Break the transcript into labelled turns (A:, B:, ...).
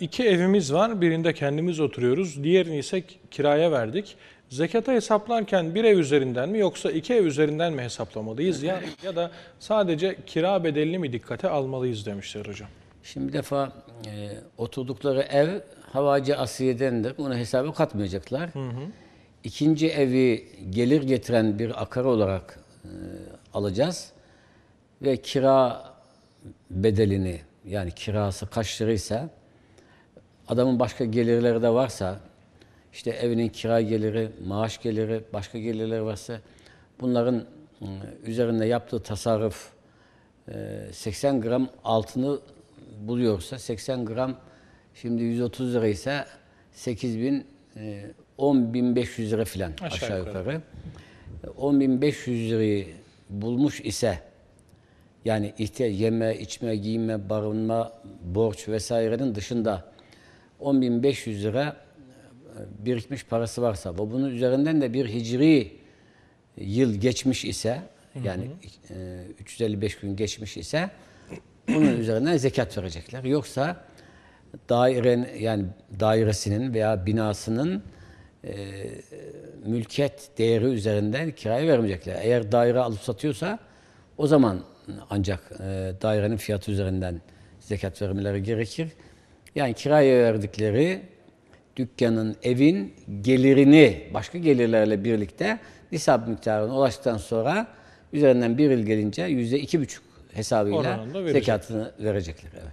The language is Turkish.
A: İki evimiz var. Birinde kendimiz oturuyoruz. Diğerini ise kiraya verdik. Zekata hesaplarken bir ev üzerinden mi yoksa iki ev üzerinden mi hesaplamalıyız ya ya da sadece kira bedelini mi dikkate almalıyız demişler hocam.
B: Şimdi bir defa e, oturdukları ev havacı asiyedendir. Bunu hesaba katmayacaklar. İkinci evi gelir getiren bir akar olarak e, alacağız. Ve kira bedelini yani kirası kaç liraysa adamın başka gelirleri de varsa işte evinin kira geliri, maaş geliri, başka gelirleri varsa bunların e, üzerinde yaptığı tasarruf e, 80 gram altını buluyorsa 80 gram şimdi 130 liraysa 8 bin e, 10.500 lira filan
A: Aşağı
B: aşağı,
A: yukarı.
B: yukarı. 10.500 lirayı bulmuş ise yani ihtiyaç yeme, içme, giyinme, barınma, borç vesairenin dışında 10.500 lira e, birikmiş parası varsa ve bunun üzerinden de bir hicri yıl geçmiş ise yani e, 355 gün geçmiş ise bunun üzerinden zekat verecekler. Yoksa dairen yani dairesinin veya binasının e, mülkiyet değeri üzerinden kiraya vermeyecekler. Eğer daire alıp satıyorsa o zaman ancak e, dairenin fiyatı üzerinden zekat vermeleri gerekir. Yani kiraya verdikleri dükkanın, evin gelirini başka gelirlerle birlikte nisap miktarına ulaştıktan sonra üzerinden bir yıl gelince yüzde iki buçuk hesabıyla
A: Oranında verecek.
B: zekatını verecekler. Evet.